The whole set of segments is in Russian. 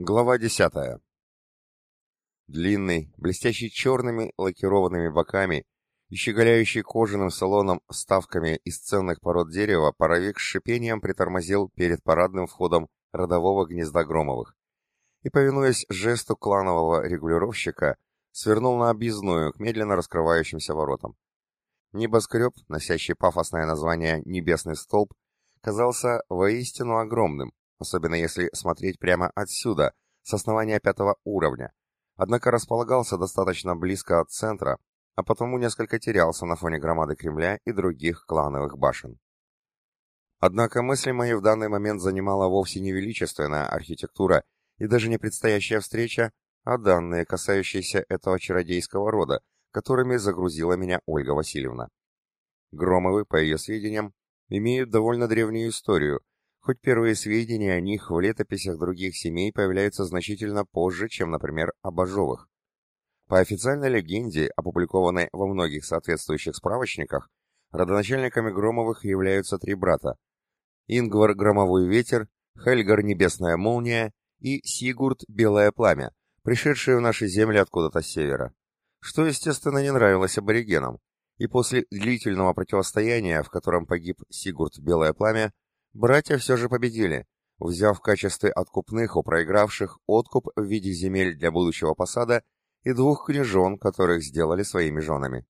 Глава десятая. Длинный, блестящий черными лакированными боками и щеголяющий кожаным салоном вставками из ценных пород дерева, паровик с шипением притормозил перед парадным входом родового гнезда Громовых и, повинуясь жесту кланового регулировщика, свернул на объездную к медленно раскрывающимся воротам. Небоскреб, носящий пафосное название «Небесный столб», казался воистину огромным, особенно если смотреть прямо отсюда, с основания пятого уровня, однако располагался достаточно близко от центра, а потому несколько терялся на фоне громады Кремля и других клановых башен. Однако мысли мои в данный момент занимала вовсе не величественная архитектура и даже не предстоящая встреча, а данные, касающиеся этого чародейского рода, которыми загрузила меня Ольга Васильевна. Громовы, по ее сведениям, имеют довольно древнюю историю, хоть первые сведения о них в летописях других семей появляются значительно позже, чем, например, о Бажовых. По официальной легенде, опубликованной во многих соответствующих справочниках, родоначальниками Громовых являются три брата – Ингвар Громовой Ветер, Хельгар Небесная Молния и Сигурд Белое Пламя, пришедшие в наши земли откуда-то с севера. Что, естественно, не нравилось аборигенам, и после длительного противостояния, в котором погиб Сигурд Белое Пламя, Братья все же победили, взяв в качестве откупных у проигравших откуп в виде земель для будущего посада и двух княжон, которых сделали своими женами.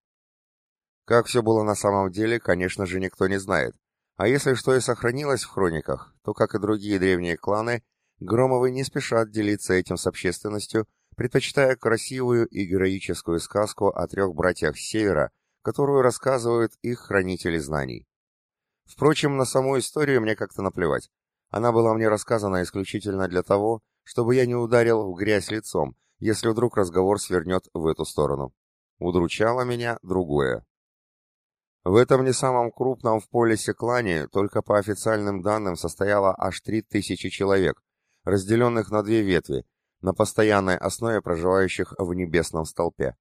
Как все было на самом деле, конечно же, никто не знает. А если что и сохранилось в хрониках, то, как и другие древние кланы, Громовы не спешат делиться этим с общественностью, предпочитая красивую и героическую сказку о трех братьях севера, которую рассказывают их хранители знаний. Впрочем, на саму историю мне как-то наплевать. Она была мне рассказана исключительно для того, чтобы я не ударил в грязь лицом, если вдруг разговор свернет в эту сторону. Удручало меня другое. В этом не самом крупном в полисе клане только по официальным данным состояло аж три тысячи человек, разделенных на две ветви, на постоянной основе проживающих в небесном столпе.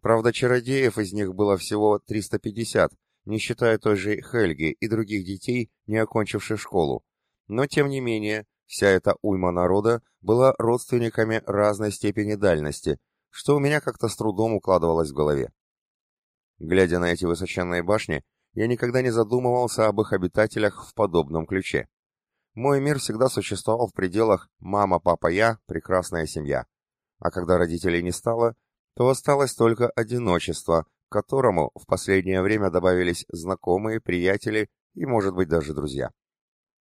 Правда, чародеев из них было всего 350, не считая той же Хельги и других детей, не окончивших школу. Но, тем не менее, вся эта уйма народа была родственниками разной степени дальности, что у меня как-то с трудом укладывалось в голове. Глядя на эти высоченные башни, я никогда не задумывался об их обитателях в подобном ключе. Мой мир всегда существовал в пределах «мама, папа, я, прекрасная семья». А когда родителей не стало, то осталось только одиночество, к которому в последнее время добавились знакомые, приятели и, может быть, даже друзья.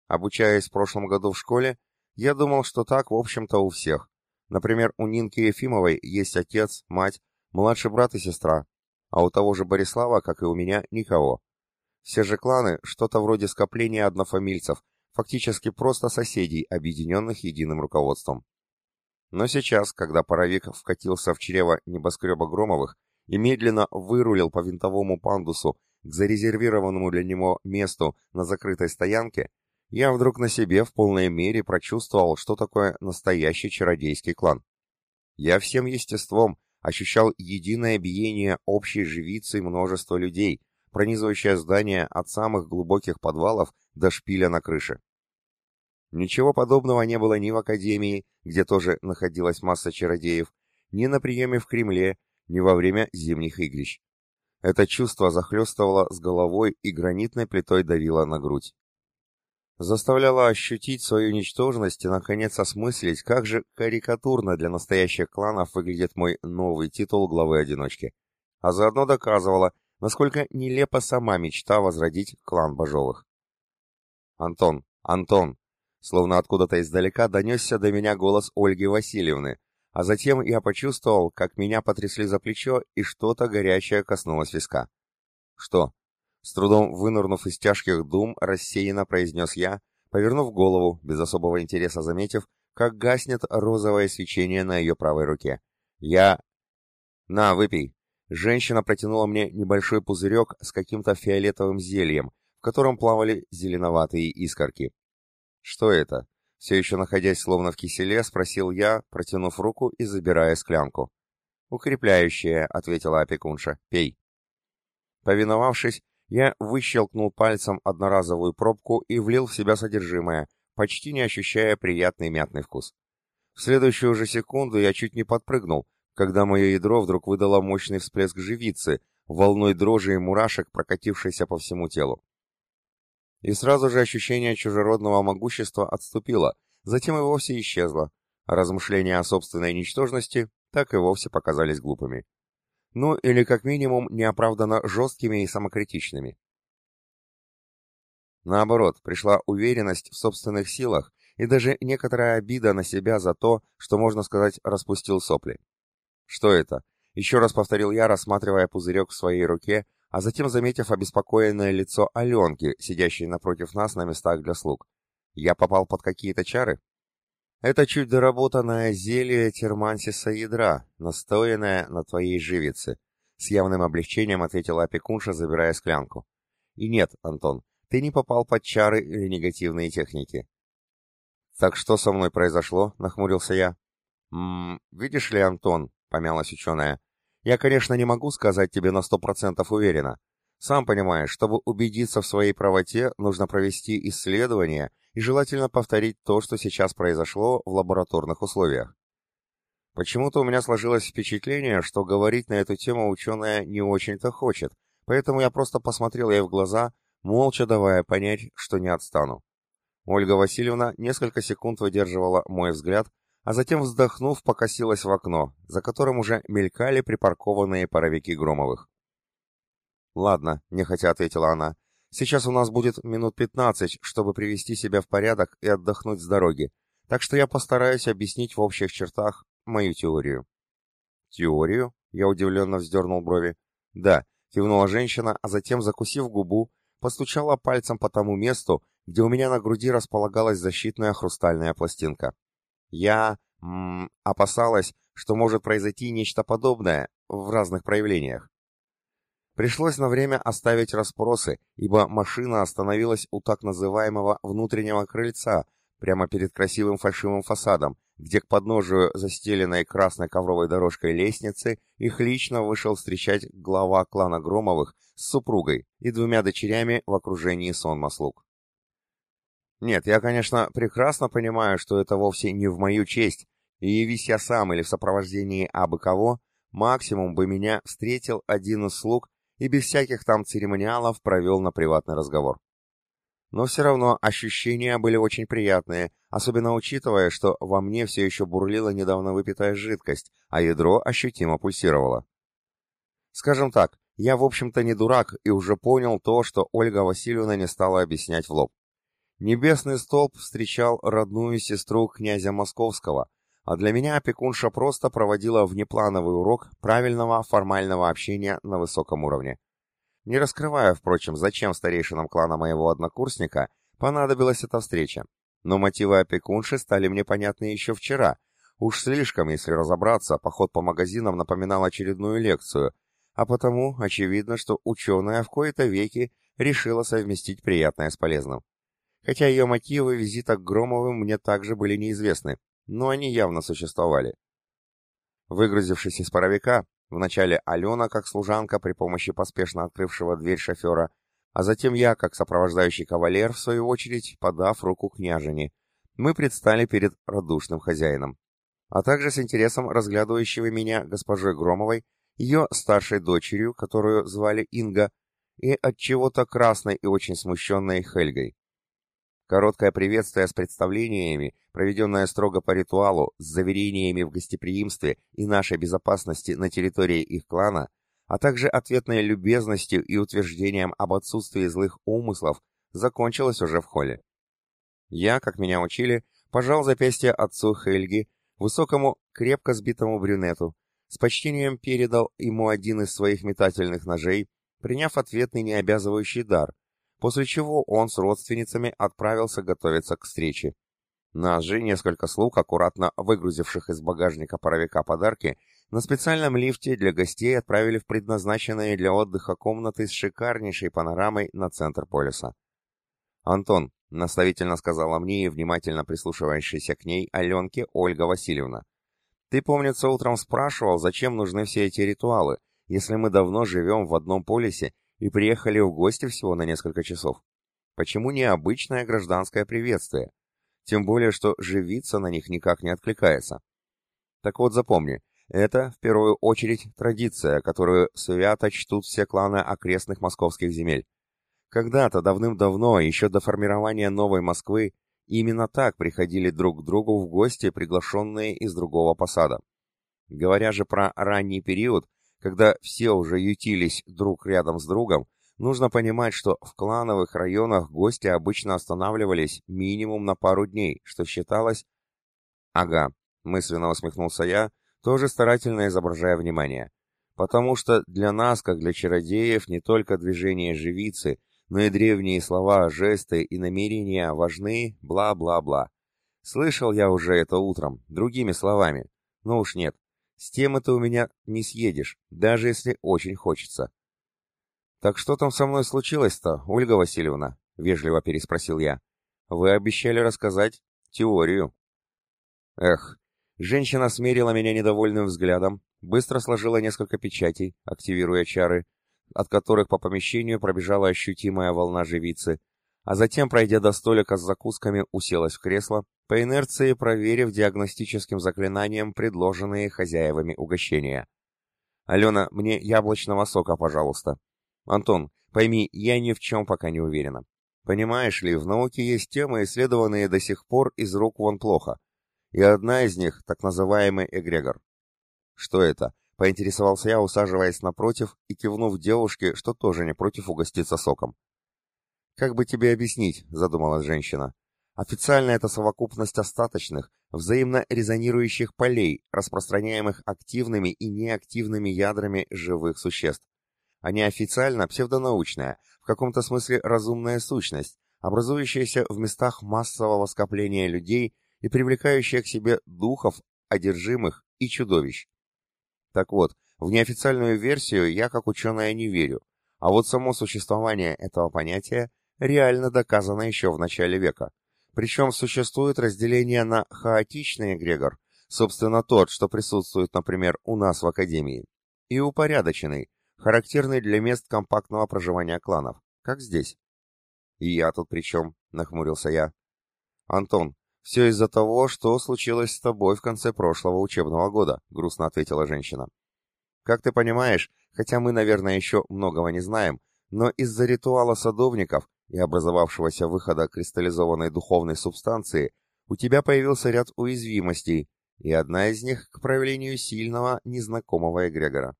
Обучаясь в прошлом году в школе, я думал, что так, в общем-то, у всех. Например, у Нинки Ефимовой есть отец, мать, младший брат и сестра, а у того же Борислава, как и у меня, никого. Все же кланы — что-то вроде скопления однофамильцев, фактически просто соседей, объединенных единым руководством. Но сейчас, когда паровик вкатился в чрево небоскреба Громовых, и медленно вырулил по винтовому пандусу к зарезервированному для него месту на закрытой стоянке, я вдруг на себе в полной мере прочувствовал, что такое настоящий чародейский клан. Я всем естеством ощущал единое биение общей живицы множества людей, пронизывающее здание от самых глубоких подвалов до шпиля на крыше. Ничего подобного не было ни в Академии, где тоже находилась масса чародеев, ни на приеме в Кремле, ни во время зимних игрищ. Это чувство захлестывало с головой и гранитной плитой давило на грудь. Заставляло ощутить свою ничтожность и, наконец, осмыслить, как же карикатурно для настоящих кланов выглядит мой новый титул главы-одиночки. А заодно доказывало, насколько нелепа сама мечта возродить клан Бажовых. «Антон! Антон!» Словно откуда-то издалека донесся до меня голос Ольги Васильевны, а затем я почувствовал, как меня потрясли за плечо, и что-то горячее коснулось виска. «Что?» С трудом вынырнув из тяжких дум, рассеянно произнес я, повернув голову, без особого интереса заметив, как гаснет розовое свечение на ее правой руке. «Я...» «На, выпей!» Женщина протянула мне небольшой пузырек с каким-то фиолетовым зельем, в котором плавали зеленоватые искорки. «Что это?» Все еще находясь словно в киселе, спросил я, протянув руку и забирая склянку. «Укрепляющее», — ответила опекунша. «Пей». Повиновавшись, я выщелкнул пальцем одноразовую пробку и влил в себя содержимое, почти не ощущая приятный мятный вкус. В следующую же секунду я чуть не подпрыгнул, когда мое ядро вдруг выдало мощный всплеск живицы, волной дрожи и мурашек, прокатившейся по всему телу. И сразу же ощущение чужеродного могущества отступило, затем и вовсе исчезло, а размышления о собственной ничтожности так и вовсе показались глупыми. Ну, или как минимум неоправданно жесткими и самокритичными. Наоборот, пришла уверенность в собственных силах и даже некоторая обида на себя за то, что, можно сказать, распустил сопли. «Что это?» — еще раз повторил я, рассматривая пузырек в своей руке, а затем заметив обеспокоенное лицо Аленки, сидящей напротив нас на местах для слуг. «Я попал под какие-то чары?» «Это чуть доработанное зелье термансиса ядра, настоянное на твоей живице», — с явным облегчением ответила опекунша, забирая склянку. «И нет, Антон, ты не попал под чары или негативные техники. Так что со мной произошло? Нахмурился я. Ммм, видишь ли, Антон, помялась ученая, я, конечно, не могу сказать тебе на сто процентов уверенно. Сам понимаешь, чтобы убедиться в своей правоте, нужно провести исследование и желательно повторить то, что сейчас произошло в лабораторных условиях. Почему-то у меня сложилось впечатление, что говорить на эту тему ученая не очень-то хочет, поэтому я просто посмотрел ей в глаза молча давая понять, что не отстану. Ольга Васильевна несколько секунд выдерживала мой взгляд, а затем, вздохнув, покосилась в окно, за которым уже мелькали припаркованные паровики Громовых. «Ладно», — нехотя ответила она, — «сейчас у нас будет минут пятнадцать, чтобы привести себя в порядок и отдохнуть с дороги, так что я постараюсь объяснить в общих чертах мою теорию». «Теорию?» — я удивленно вздернул брови. «Да», — кивнула женщина, а затем, закусив губу, постучала пальцем по тому месту, где у меня на груди располагалась защитная хрустальная пластинка. Я м, опасалась, что может произойти нечто подобное в разных проявлениях. Пришлось на время оставить расспросы, ибо машина остановилась у так называемого внутреннего крыльца, прямо перед красивым фальшивым фасадом, где к подножию застеленной красной ковровой дорожкой лестницы их лично вышел встречать глава клана Громовых с супругой и двумя дочерями в окружении сонма слуг. Нет, я, конечно, прекрасно понимаю, что это вовсе не в мою честь, и явись я сам или в сопровождении абы кого, максимум бы меня встретил один из слуг и без всяких там церемониалов провел на приватный разговор. Но все равно ощущения были очень приятные, особенно учитывая, что во мне все еще бурлила недавно выпитая жидкость, а ядро ощутимо пульсировало. Скажем так, я, в общем-то, не дурак и уже понял то, что Ольга Васильевна не стала объяснять в лоб. Небесный столб встречал родную сестру князя Московского, а для меня опекунша просто проводила внеплановый урок правильного формального общения на высоком уровне. Не раскрывая, впрочем, зачем старейшинам клана моего однокурсника понадобилась эта встреча, но мотивы опекунши стали мне понятны еще вчера. Уж слишком, если разобраться, поход по магазинам напоминал очередную лекцию, а потому очевидно, что ученая в кои-то веки решила совместить приятное с полезным. Хотя ее мотивы визита к Громовым мне также были неизвестны, но они явно существовали. Выгрузившись из паровика, Вначале Алена, как служанка, при помощи поспешно открывшего дверь шофера, а затем я, как сопровождающий кавалер, в свою очередь, подав руку княжине. Мы предстали перед радушным хозяином, а также с интересом разглядывающего меня госпожой Громовой, ее старшей дочерью, которую звали Инга, и от чего-то красной и очень смущенной Хельгой. Короткое приветствие с представлениями, проведенное строго по ритуалу, с заверениями в гостеприимстве и нашей безопасности на территории их клана, а также ответной любезностью и утверждением об отсутствии злых умыслов, закончилось уже в холле. Я, как меня учили, пожал запястье отцу Хельги, высокому, крепко сбитому брюнету, с почтением передал ему один из своих метательных ножей, приняв ответный необязывающий дар — после чего он с родственницами отправился готовиться к встрече. Нас несколько слуг, аккуратно выгрузивших из багажника паровика подарки, на специальном лифте для гостей отправили в предназначенные для отдыха комнаты с шикарнейшей панорамой на центр полюса. «Антон», — наставительно сказала мне и внимательно прислушивающаяся к ней Аленке Ольга Васильевна, «ты, помнится, утром спрашивал, зачем нужны все эти ритуалы, если мы давно живем в одном полюсе и приехали в гости всего на несколько часов. Почему не обычное гражданское приветствие? тем более, что живиться на них никак не откликается. Так вот запомни, это, в первую очередь, традиция, которую свято чтут все кланы окрестных московских земель. Когда-то, давным-давно, еще до формирования новой Москвы, именно так приходили друг к другу в гости приглашенные из другого посада. Говоря же про ранний период, когда все уже ютились друг рядом с другом, нужно понимать, что в клановых районах гости обычно останавливались минимум на пару дней, что считалось... Ага, мысленно усмехнулся я, тоже старательно изображая внимание. Потому что для нас, как для чародеев, не только движение живицы, но и древние слова, жесты и намерения важны, бла-бла-бла. Слышал я уже это утром, другими словами. Но уж нет, с тем это у меня не съедешь, даже если очень хочется. «Так что там со мной случилось-то, Ольга Васильевна?» — вежливо переспросил я. «Вы обещали рассказать теорию». Эх, женщина смерила меня недовольным взглядом, быстро сложила несколько печатей, активируя чары, от которых по помещению пробежала ощутимая волна живицы, а затем, пройдя до столика с закусками, уселась в кресло, по инерции проверив диагностическим заклинанием предложенные хозяевами угощения. «Алена, мне яблочного сока, пожалуйста». «Антон, пойми, я ни в чем пока не уверена. Понимаешь ли, в науке есть темы, исследованные до сих пор из рук вон плохо. И одна из них — так называемый эгрегор. Что это? Поинтересовался я, усаживаясь напротив и кивнув девушке, что тоже не против угоститься соком. «Как бы тебе объяснить?» — задумалась женщина. «Официально это совокупность остаточных, взаимно резонирующих полей, распространяемых активными и неактивными ядрами живых существ. А неофициально псевдонаучная, в каком-то смысле разумная сущность, образующаяся в местах массового скопления людей и привлекающая к себе духов, одержимых и чудовищ. Так вот, в неофициальную версию я как ученая не верю, а вот само существование этого понятия реально доказано еще в начале века. Причем существует разделение на хаотичный эгрегор, собственно тот, что присутствует, например, у нас в Академии, и упорядоченный, характерный для мест компактного проживания кланов, как здесь. «И я тут при чем?» — нахмурился я. «Антон, «Все из-за того, что случилось с тобой в конце прошлого учебного года», — грустно ответила женщина. «Как ты понимаешь, хотя мы, наверное, еще многого не знаем, но из-за ритуала садовников и образовавшегося выхода кристаллизованной духовной субстанции у тебя появился ряд уязвимостей, и одна из них к проявлению сильного незнакомого эгрегора.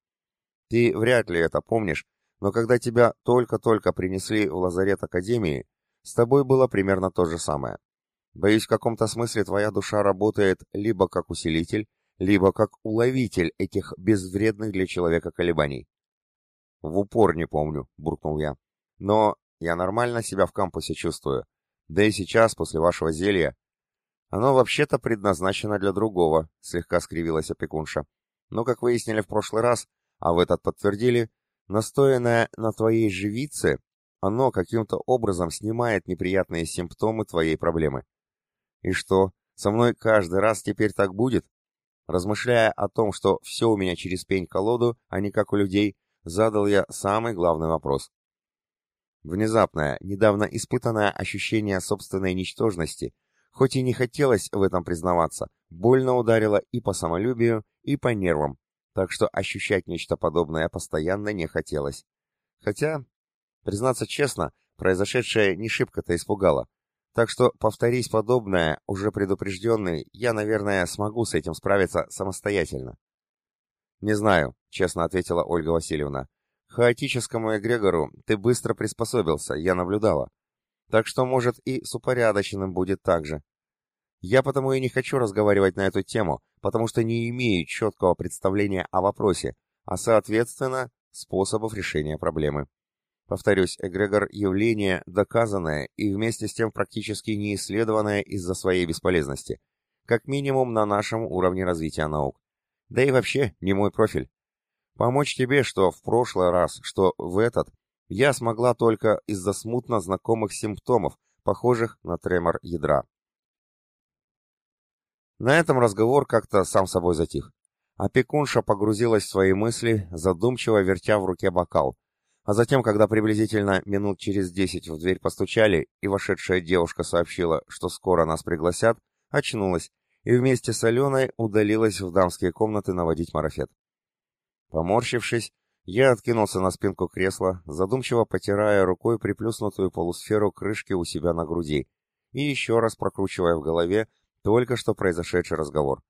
Ты вряд ли это помнишь, но когда тебя только-только принесли в лазарет Академии, с тобой было примерно то же самое. Боюсь, в каком-то смысле твоя душа работает либо как усилитель, либо как уловитель этих безвредных для человека колебаний. В упор не помню, буркнул я. Но я нормально себя в кампусе чувствую. Да и сейчас, после вашего зелья... Оно вообще-то предназначено для другого, слегка скривилась опекунша. Но, как выяснили в прошлый раз, а в этот подтвердили, настоянное на твоей живице, оно каким-то образом снимает неприятные симптомы твоей проблемы. И что, со мной каждый раз теперь так будет? Размышляя о том, что все у меня через пень-колоду, а не как у людей, задал я самый главный вопрос. Внезапное, недавно испытанное ощущение собственной ничтожности, хоть и не хотелось в этом признаваться, больно ударило и по самолюбию, и по нервам, так что ощущать нечто подобное постоянно не хотелось. Хотя, признаться честно, произошедшее не шибко-то испугало. Так что, повторись подобное, уже предупрежденный, я, наверное, смогу с этим справиться самостоятельно. «Не знаю», — честно ответила Ольга Васильевна. «Хаотическому эгрегору ты быстро приспособился, я наблюдала. Так что, может, и с упорядоченным будет так же. Я потому и не хочу разговаривать на эту тему, потому что не имею четкого представления о вопросе, а, соответственно, способов решения проблемы. Повторюсь, эгрегор – явление доказанное и вместе с тем практически не исследованное из-за своей бесполезности, как минимум на нашем уровне развития наук. Да и вообще не мой профиль. Помочь тебе, что в прошлый раз, что в этот, я смогла только из-за смутно знакомых симптомов, похожих на тремор ядра. На этом разговор как-то сам собой затих. Опекунша погрузилась в свои мысли, задумчиво вертя в руке бокал, А затем, когда приблизительно минут через десять в дверь постучали, и вошедшая девушка сообщила, что скоро нас пригласят, очнулась и вместе с Аленой удалилась в дамские комнаты наводить марафет. Поморщившись, я откинулся на спинку кресла, задумчиво потирая рукой приплюснутую полусферу крышки у себя на груди и еще раз прокручивая в голове только что произошедший разговор.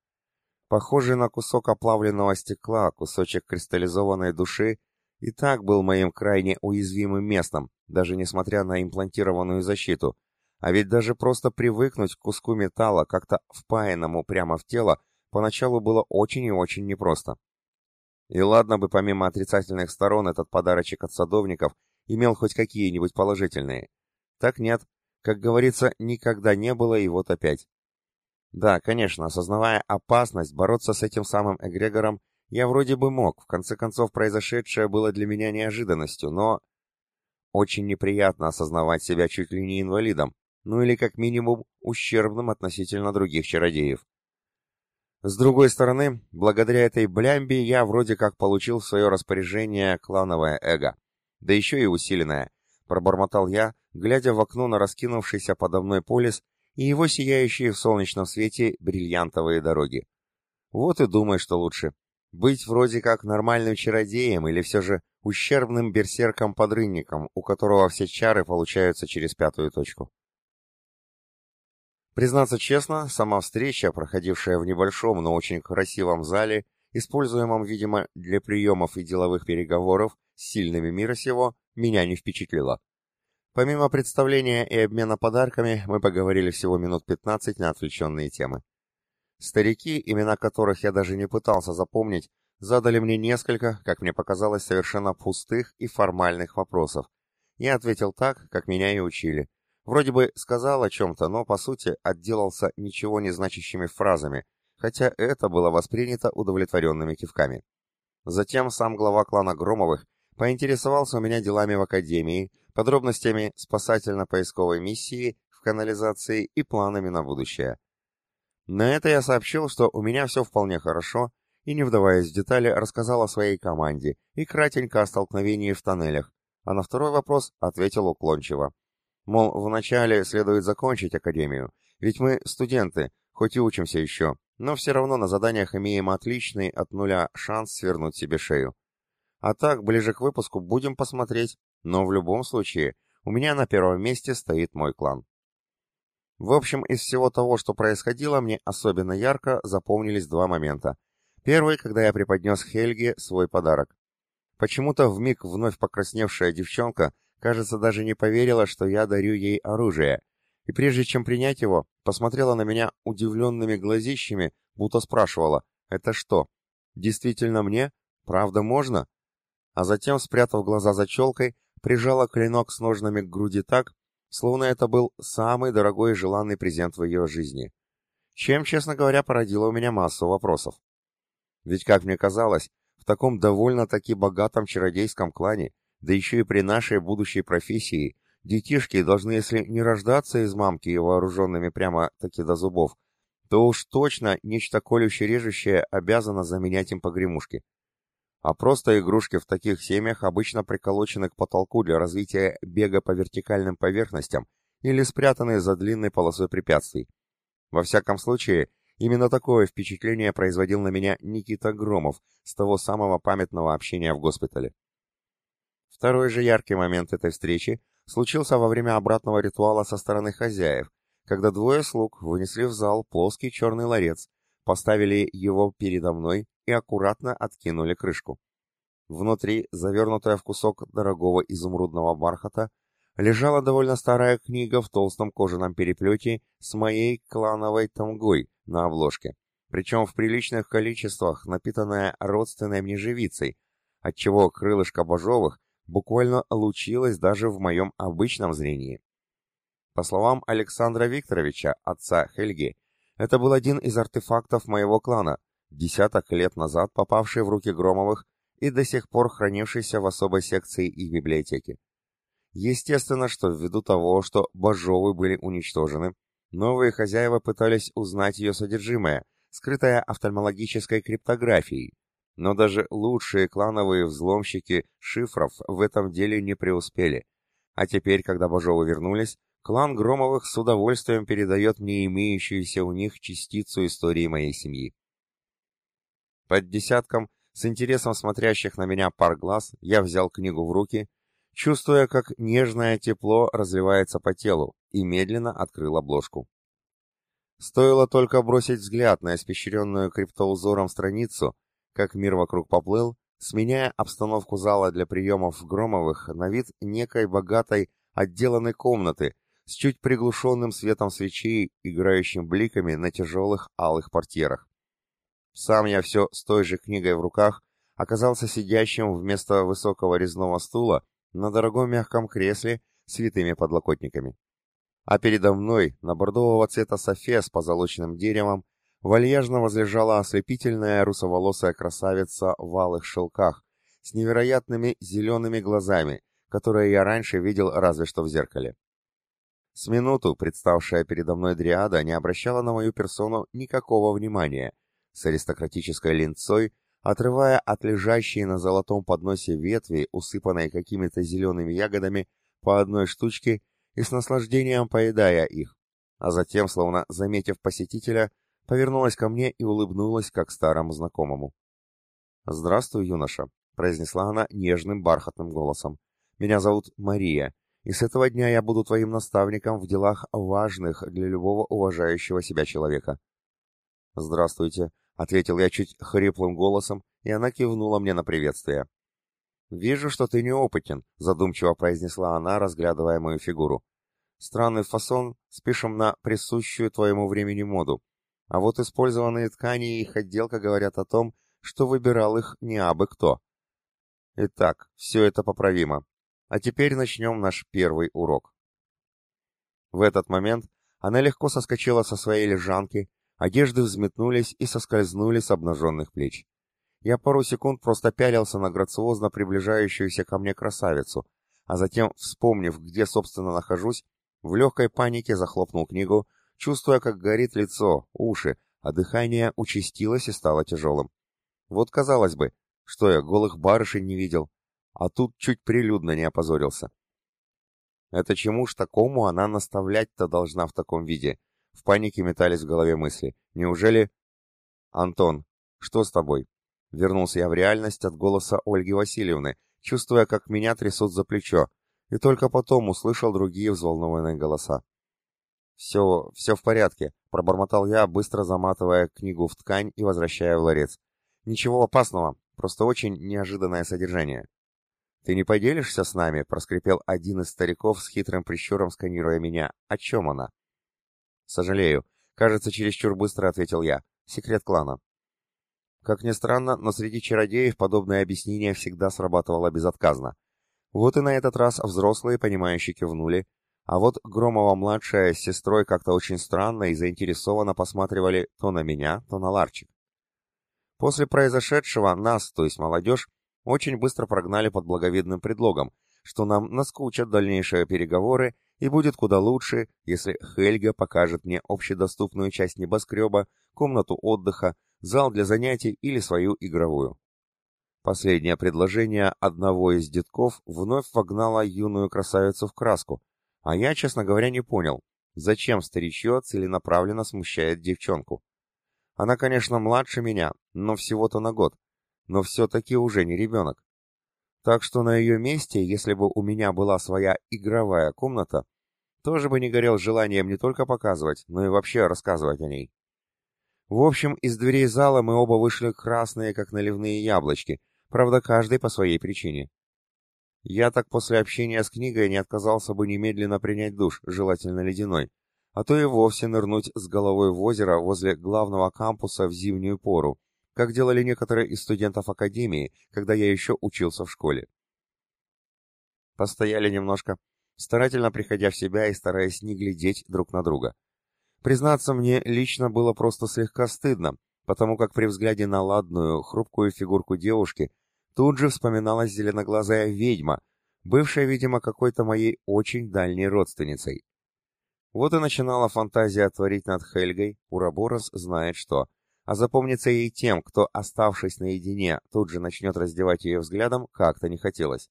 Похожий на кусок оплавленного стекла, кусочек кристаллизованной души, и так был моим крайне уязвимым местом, даже несмотря на имплантированную защиту, а ведь даже просто привыкнуть к куску металла, как-то впаянному прямо в тело, поначалу было очень и очень непросто. И ладно бы помимо отрицательных сторон этот подарочек от садовников имел хоть какие-нибудь положительные. Так нет, как говорится, никогда не было и вот опять. Да, конечно, осознавая опасность, бороться с этим самым эгрегором я вроде бы мог, в конце концов произошедшее было для меня неожиданностью, но... Очень неприятно осознавать себя чуть ли не инвалидом, ну или как минимум ущербным относительно других чародеев. С другой стороны, благодаря этой блямбе я вроде как получил в свое распоряжение клановое эго. Да еще и усиленное, пробормотал я, глядя в окно на раскинувшийся подо мной полис и его сияющие в солнечном свете бриллиантовые дороги. Вот и думай, что лучше. Быть вроде как нормальным чародеем или все же ущербным берсерком-подрынником, у которого все чары получаются через пятую точку. Признаться честно, сама встреча, проходившая в небольшом, но очень красивом зале, используемом, видимо, для приемов и деловых переговоров с сильными мира сего, меня не впечатлила. Помимо представления и обмена подарками, мы поговорили всего минут 15 на отвлеченные темы. Старики, имена которых я даже не пытался запомнить, задали мне несколько, как мне показалось, совершенно пустых и формальных вопросов. Я ответил так, как меня и учили, Вроде бы сказал о чем-то, но, по сути, отделался ничего не значащими фразами, хотя это было воспринято удовлетворенными кивками. Затем сам глава клана Громовых поинтересовался у меня делами в Академии, подробностями спасательно-поисковой миссии в канализации и планами на будущее. На это я сообщил, что у меня все вполне хорошо, и, не вдаваясь в детали, рассказал о своей команде и кратенько о столкновении в тоннелях, а на второй вопрос ответил уклончиво. Мол, вначале следует закончить академию, ведь мы студенты, хоть и учимся еще, но все равно на заданиях имеем отличный от нуля шанс свернуть себе шею. А так, ближе к выпуску будем посмотреть, но в любом случае, у меня на первом месте стоит мой клан. В общем, из всего того, что происходило, мне особенно ярко запомнились два момента. Первый, когда я преподнес Хельге свой подарок. Почему-то вмиг вновь покрасневшая девчонка кажется, даже не поверила, что я дарю ей оружие, и прежде чем принять его, посмотрела на меня удивленными глазищами, будто спрашивала, «Это что, действительно мне? Правда можно?» А затем, спрятав глаза за челкой, прижала клинок с ножнами к груди так, словно это был самый дорогой и желанный презент в ее жизни. Чем, честно говоря, породило у меня массу вопросов. Ведь, как мне казалось, в таком довольно-таки богатом чародейском клане да еще и при нашей будущей профессии, детишки должны, если не рождаться из мамки и вооруженными прямо-таки до зубов, то уж точно нечто колюще-режущее обязано заменять им погремушки. А просто игрушки в таких семьях обычно приколочены к потолку для развития бега по вертикальным поверхностям или спрятаны за длинной полосой препятствий. Во всяком случае, именно такое впечатление производил на меня Никита Громов с того самого памятного общения в госпитале. Второй же яркий момент этой встречи случился во время обратного ритуала со стороны хозяев, когда двое слуг вынесли в зал плоский черный ларец, поставили его передо мной и аккуратно откинули крышку. Внутри, завернутая в кусок дорогого изумрудного бархата, лежала довольно старая книга в толстом кожаном переплете с моей клановой тамгой на обложке, причем в приличных количествах напитанная родственной мне живицей, отчего крылышко Бажовых буквально лучилась даже в моем обычном зрении. По словам Александра Викторовича, отца Хельги, это был один из артефактов моего клана, десяток лет назад попавший в руки Громовых и до сих пор хранившийся в особой секции их библиотеки. Естественно, что ввиду того, что Бажовы были уничтожены, новые хозяева пытались узнать ее содержимое, скрытое офтальмологической криптографией, Но даже лучшие клановые взломщики шифров в этом деле не преуспели. А теперь, когда Бажовы вернулись, клан Громовых с удовольствием передает мне имеющуюся у них частицу истории моей семьи. Под десятком, с интересом смотрящих на меня пар глаз, я взял книгу в руки, чувствуя, как нежное тепло разливается по телу, и медленно открыл обложку. Стоило только бросить взгляд на испещренную криптоузором страницу, как мир вокруг поплыл, сменяя обстановку зала для приемов Громовых на вид некой богатой отделанной комнаты с чуть приглушенным светом свечей, играющим бликами на тяжелых алых портьерах. Сам я все с той же книгой в руках оказался сидящим вместо высокого резного стула на дорогом мягком кресле с витыми подлокотниками. А передо мной, на бордового цвета софе с позолоченным деревом, вальяжно возлежала ослепительная русоволосая красавица в алых шелках, с невероятными зелеными глазами, которые я раньше видел разве что в зеркале. С минуту представшая передо мной дриада не обращала на мою персону никакого внимания, с аристократической линцой, отрывая от лежащей на золотом подносе ветви, усыпанной какими-то зелеными ягодами, по одной штучке и с наслаждением поедая их, а затем, словно заметив посетителя, повернулась ко мне и улыбнулась, как старому знакомому. «Здравствуй, юноша», — произнесла она нежным бархатным голосом. «Меня зовут Мария, и с этого дня я буду твоим наставником в делах важных для любого уважающего себя человека». «Здравствуйте», — ответил я чуть хриплым голосом, и она кивнула мне на приветствие. «Вижу, что ты неопытен», — задумчиво произнесла она, разглядывая мою фигуру. «Странный фасон спишем на присущую твоему времени моду, а вот использованные ткани и их отделка говорят о том, что выбирал их не абы кто. Итак, все это поправимо. А теперь начнем наш первый урок. В этот момент она легко соскочила со своей лежанки, одежды взметнулись и соскользнули с обнаженных плеч. Я пару секунд просто пялился на грациозно приближающуюся ко мне красавицу, а затем, вспомнив, где, собственно, нахожусь, в легкой панике захлопнул книгу чувствуя, как горит лицо, уши, а дыхание участилось и стало тяжелым. Вот казалось бы, что я голых барышень не видел, а тут чуть прилюдно не опозорился. Это чему ж такому она наставлять-то должна в таком виде? В панике метались в голове мысли. Неужели... Антон, что с тобой? Вернулся я в реальность от голоса Ольги Васильевны, чувствуя, как меня трясут за плечо, и только потом услышал другие взволнованные голоса. «Все, все в порядке», — пробормотал я, быстро заматывая книгу в ткань и возвращая в ларец. «Ничего опасного, просто очень неожиданное содержание». «Ты не поделишься с нами?» — проскрипел один из стариков с хитрым прищуром, сканируя меня. «О чем она?» «Сожалею. Кажется, чересчур быстро», — ответил я. «Секрет клана». Как ни странно, но среди чародеев подобное объяснение всегда срабатывало безотказно. Вот и на этот раз взрослые, понимающие, кивнули, а вот Громова-младшая с сестрой как-то очень странно и заинтересованно посматривали то на меня, то на Ларчик. После произошедшего нас, то есть молодежь, очень быстро прогнали под благовидным предлогом, что нам наскучат дальнейшие переговоры и будет куда лучше, если Хельга покажет мне общедоступную часть небоскреба, комнату отдыха, зал для занятий или свою игровую. Последнее предложение одного из детков вновь вогнало юную красавицу в краску, а я, честно говоря, не понял, зачем старичье целенаправленно смущает девчонку. Она, конечно, младше меня, но всего-то на год, но все-таки уже не ребенок. Так что на ее месте, если бы у меня была своя игровая комната, тоже бы не горел желанием не только показывать, но и вообще рассказывать о ней. В общем, из дверей зала мы оба вышли красные, как наливные яблочки, правда, каждый по своей причине. Я так после общения с книгой не отказался бы немедленно принять душ, желательно ледяной, а то и вовсе нырнуть с головой в озеро возле главного кампуса в зимнюю пору, как делали некоторые из студентов академии, когда я еще учился в школе. Постояли немножко, старательно приходя в себя и стараясь не глядеть друг на друга. Признаться мне, лично было просто слегка стыдно, потому как при взгляде на ладную, хрупкую фигурку девушки Тут же вспоминалась зеленоглазая ведьма, бывшая, видимо, какой-то моей очень дальней родственницей. Вот и начинала фантазия творить над Хельгой, Ураборос знает что. а запомниться ей тем, кто, оставшись наедине, тут же начнет раздевать ее взглядом, как-то не хотелось.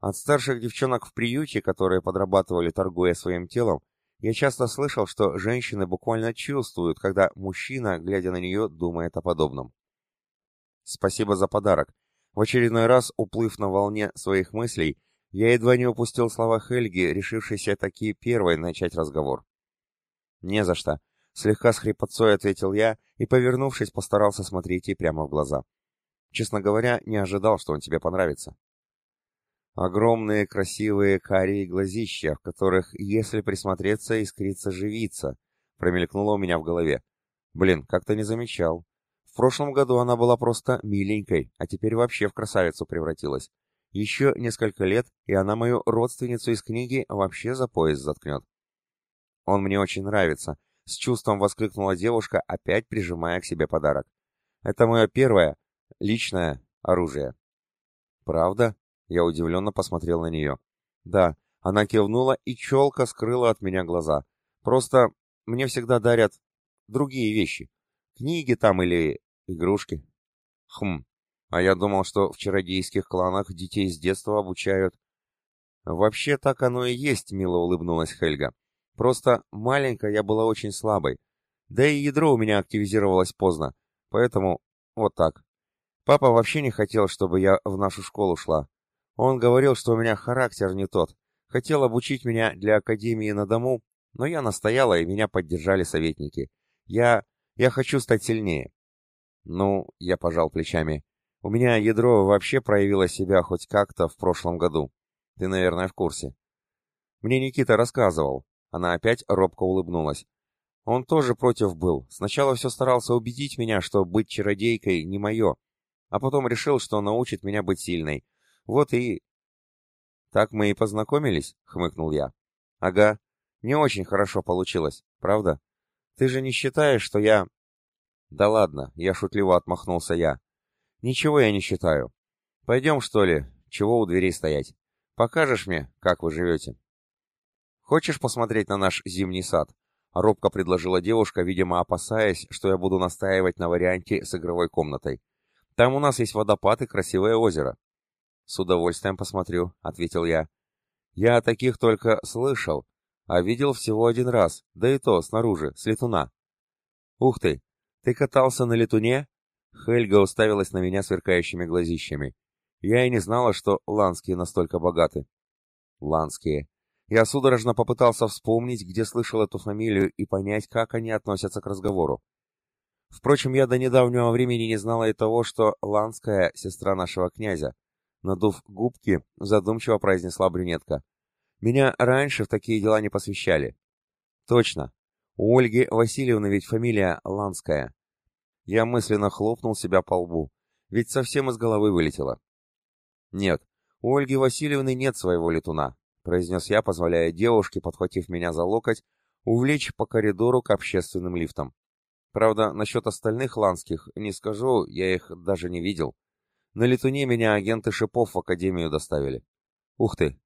От старших девчонок в приюте, которые подрабатывали, торгуя своим телом, я часто слышал, что женщины буквально чувствуют, когда мужчина, глядя на нее, думает о подобном. Спасибо за подарок. В очередной раз, уплыв на волне своих мыслей, я едва не упустил слова Хельги, решившейся таки первой начать разговор. «Не за что», — слегка с хрипотцой ответил я и, повернувшись, постарался смотреть ей прямо в глаза. Честно говоря, не ожидал, что он тебе понравится. Огромные красивые карие глазища, в которых, если присмотреться, искрится живица, промелькнуло у меня в голове. Блин, как-то не замечал. Прошлом году она была просто миленькой, а теперь вообще в красавицу превратилась. Еще несколько лет, и она мою родственницу из книги вообще за пояс заткнет. Он мне очень нравится, с чувством воскликнула девушка, опять прижимая к себе подарок. Это мое первое, личное оружие. Правда? Я удивленно посмотрел на нее. Да, она кивнула, и челка скрыла от меня глаза. Просто мне всегда дарят другие вещи. Книги там или игрушки. Хм, а я думал, что в чародейских кланах детей с детства обучают. Вообще так оно и есть, мило улыбнулась Хельга. Просто маленькая я была очень слабой. Да и ядро у меня активизировалось поздно. Поэтому вот так. Папа вообще не хотел, чтобы я в нашу школу шла. Он говорил, что у меня характер не тот. Хотел обучить меня для академии на дому, но я настояла, и меня поддержали советники. Я... я хочу стать сильнее. Ну, я пожал плечами. У меня ядро вообще проявило себя хоть как-то в прошлом году. Ты, наверное, в курсе. Мне Никита рассказывал. Она опять робко улыбнулась. Он тоже против был. Сначала все старался убедить меня, что быть чародейкой не мое, а потом решил, что научит меня быть сильной. Вот и... Так мы и познакомились, хмыкнул я. Ага, не очень хорошо получилось, правда? Ты же не считаешь, что я... Да ладно, я шутливо отмахнулся я. Ничего я не считаю. Пойдем, что ли, чего у дверей стоять? Покажешь мне, как вы живете? Хочешь посмотреть на наш зимний сад? Робко предложила девушка, видимо, опасаясь, что я буду настаивать на варианте с игровой комнатой. Там у нас есть водопад и красивое озеро. «С удовольствием посмотрю», — ответил я. «Я о таких только слышал, а видел всего один раз, да и то снаружи, с летуна». «Ух ты! Ты катался на летуне?» Хельга уставилась на меня сверкающими глазищами. Я и не знала, что ланские настолько богаты. Ланские. Я судорожно попытался вспомнить, где слышал эту фамилию, и понять, как они относятся к разговору. Впрочем, я до недавнего времени не знала и того, что Ланская — сестра нашего князя, Надув губки, задумчиво произнесла брюнетка. Меня раньше в такие дела не посвящали. Точно. У Ольги Васильевны ведь фамилия Ланская. Я мысленно хлопнул себя по лбу, ведь совсем из головы вылетело. Нет, у Ольги Васильевны нет своего летуна, произнес я, позволяя девушке, подхватив меня за локоть, увлечь по коридору к общественным лифтам. Правда, насчет остальных ланских не скажу, я их даже не видел. На летуне меня агенты шипов в академию доставили. Ух ты!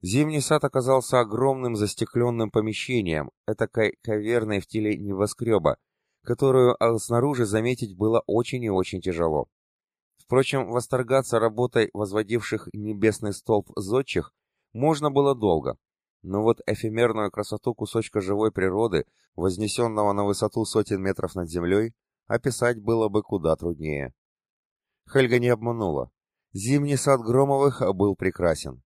Зимний сад оказался огромным застекленным помещением, этакой каверной в теле небоскреба, которую а, снаружи заметить было очень и очень тяжело. Впрочем, восторгаться работой возводивших небесный столб зодчих можно было долго, но вот эфемерную красоту кусочка живой природы, вознесенного на высоту сотен метров над землей, описать было бы куда труднее. Хельга не обманула. Зимний сад Громовых был прекрасен.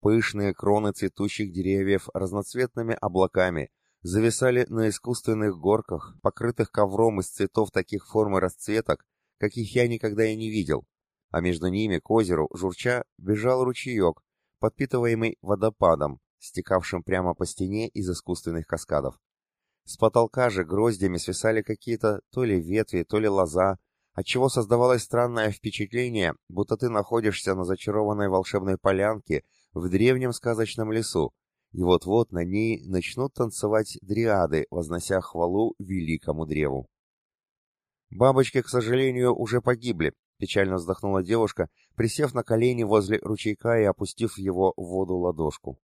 Пышные кроны цветущих деревьев разноцветными облаками зависали на искусственных горках, покрытых ковром из цветов таких форм и расцветок, каких я никогда и не видел, а между ними к озеру, журча, бежал ручеек, подпитываемый водопадом, стекавшим прямо по стене из искусственных каскадов. С потолка же гроздями свисали какие-то то ли ветви, то ли лоза, отчего создавалось странное впечатление, будто ты находишься на зачарованной волшебной полянке в древнем сказочном лесу, и вот-вот на ней начнут танцевать дриады, вознося хвалу великому древу. «Бабочки, к сожалению, уже погибли», — печально вздохнула девушка, присев на колени возле ручейка и опустив в его воду ладошку.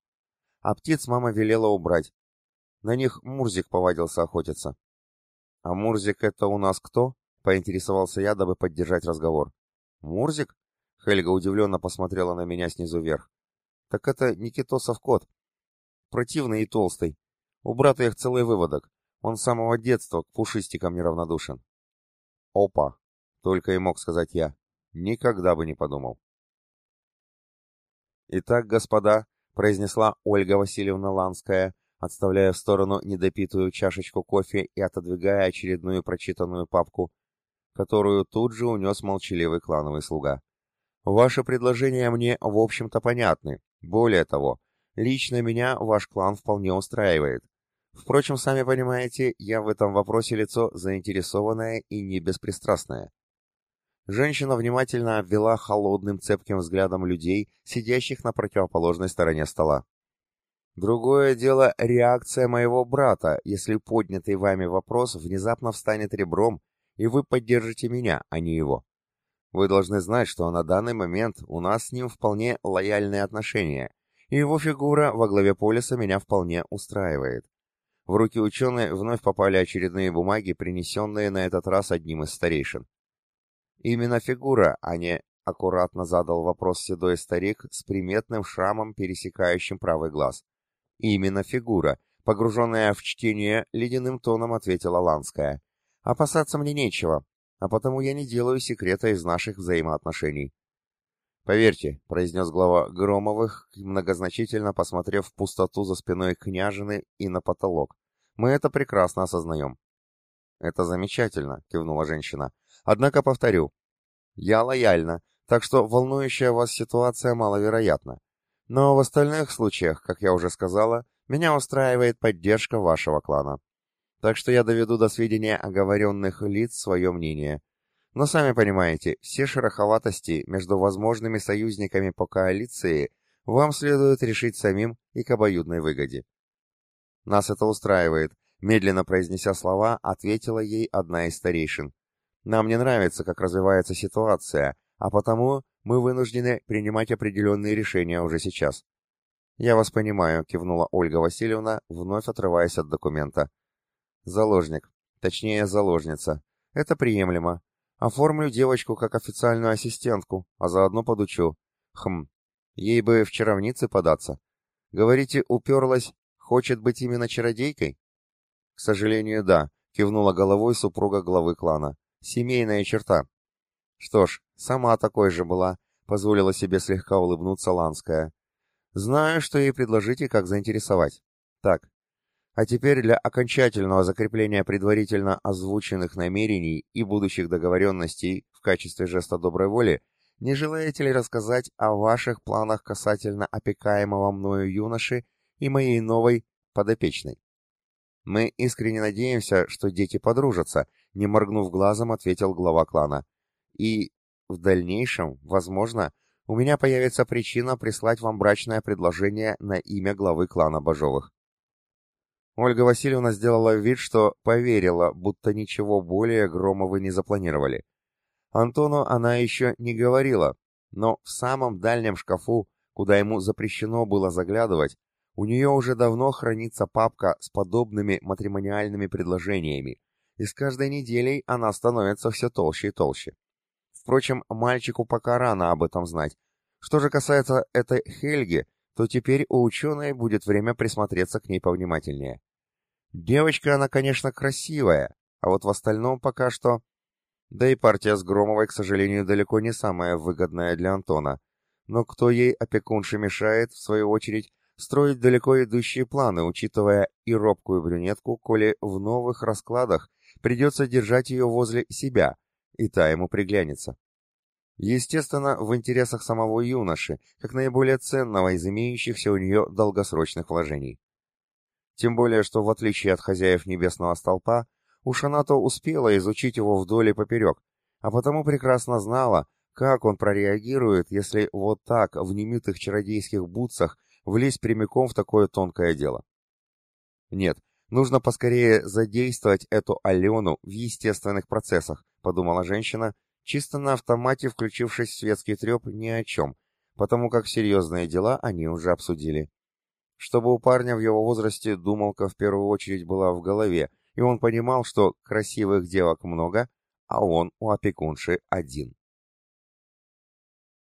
А птиц мама велела убрать. На них Мурзик повадился охотиться. «А Мурзик это у нас кто?» — поинтересовался я, дабы поддержать разговор. «Мурзик?» — Хельга удивленно посмотрела на меня снизу вверх. «Так это Никитосов кот. Противный и толстый. У брата их целый выводок. Он с самого детства к пушистикам неравнодушен». «Опа!» — только и мог сказать я. Никогда бы не подумал. «Итак, господа», — произнесла Ольга Васильевна Ланская, отставляя в сторону недопитую чашечку кофе и отодвигая очередную прочитанную папку, которую тут же унес молчаливый клановый слуга. «Ваши предложения мне, в общем-то, понятны. Более того, лично меня ваш клан вполне устраивает. Впрочем, сами понимаете, я в этом вопросе лицо заинтересованное и не беспристрастное. Женщина внимательно обвела холодным цепким взглядом людей, сидящих на противоположной стороне стола. Другое дело реакция моего брата, если поднятый вами вопрос внезапно встанет ребром, и вы поддержите меня, а не его. Вы должны знать, что на данный момент у нас с ним вполне лояльные отношения, и его фигура во главе полиса меня вполне устраивает. В руки ученой вновь попали очередные бумаги, принесенные на этот раз одним из старейшин. Именно фигура, а не аккуратно задал вопрос седой старик с приметным шрамом, пересекающим правый глаз. Именно фигура, погруженная в чтение, ледяным тоном ответила Ланская. Опасаться мне нечего, а потому я не делаю секрета из наших взаимоотношений. «Поверьте», — произнес глава Громовых, многозначительно посмотрев в пустоту за спиной княжины и на потолок. «Мы это прекрасно осознаем». «Это замечательно», — кивнула женщина. Однако повторю, я лояльна, так что волнующая вас ситуация маловероятна. Но в остальных случаях, как я уже сказала, меня устраивает поддержка вашего клана. Так что я доведу до сведения оговоренных лиц свое мнение. Но сами понимаете, все шероховатости между возможными союзниками по коалиции вам следует решить самим и к обоюдной выгоде. Нас это устраивает, медленно произнеся слова, ответила ей одна из старейшин. Нам не нравится, как развивается ситуация, а потому мы вынуждены принимать определенные решения уже сейчас. «Я вас понимаю», — кивнула Ольга Васильевна, вновь отрываясь от документа. «Заложник. Точнее, заложница. Это приемлемо. Оформлю девочку как официальную ассистентку, а заодно подучу. Хм, ей бы в чаровницы податься. Говорите, уперлась, хочет быть именно чародейкой?» «К сожалению, да», — кивнула головой супруга главы клана. Семейная черта. Что ж, сама такой же была, позволила себе слегка улыбнуться Ланская. Знаю, что ей предложить и как заинтересовать. Так, а теперь для окончательного закрепления предварительно озвученных намерений и будущих договоренностей в качестве жеста доброй воли, не желаете ли рассказать о ваших планах касательно опекаемого мною юноши и моей новой подопечной? Мы искренне надеемся, что дети подружатся, не моргнув глазом, ответил глава клана. И в дальнейшем, возможно, у меня появится причина прислать вам брачное предложение на имя главы клана Бажовых. Ольга Васильевна сделала вид, что поверила, будто ничего более Громовы не запланировали. Антону она еще не говорила, но в самом дальнем шкафу, куда ему запрещено было заглядывать, у нее уже давно хранится папка с подобными матримониальными предложениями, и с каждой неделей она становится все толще и толще. Впрочем, мальчику пока рано об этом знать. Что же касается этой Хельги, то теперь у ученой будет время присмотреться к ней повнимательнее. Девочка она, конечно, красивая, а вот в остальном пока что... Да и партия с Громовой, к сожалению, далеко не самая выгодная для Антона. Но кто ей опекунше мешает, в свою очередь, строить далеко идущие планы, учитывая и робкую брюнетку, коли в новых раскладах придется держать ее возле себя, и та ему приглянется. Естественно, в интересах самого юноши, как наиболее ценного из имеющихся у нее долгосрочных вложений. Тем более, что в отличие от хозяев Небесного Столпа, Ушанато успела изучить его вдоль и поперек, а потому прекрасно знала, как он прореагирует, если вот так в немитых чародейских бутсах влезть прямиком в такое тонкое дело. Нет, нужно поскорее задействовать эту Алену в естественных процессах, подумала женщина, чисто на автомате включившись в светский треп ни о чем, потому как серьезные дела они уже обсудили. Чтобы у парня в его возрасте думалка в первую очередь была в голове, и он понимал, что красивых девок много, а он у опекунши один.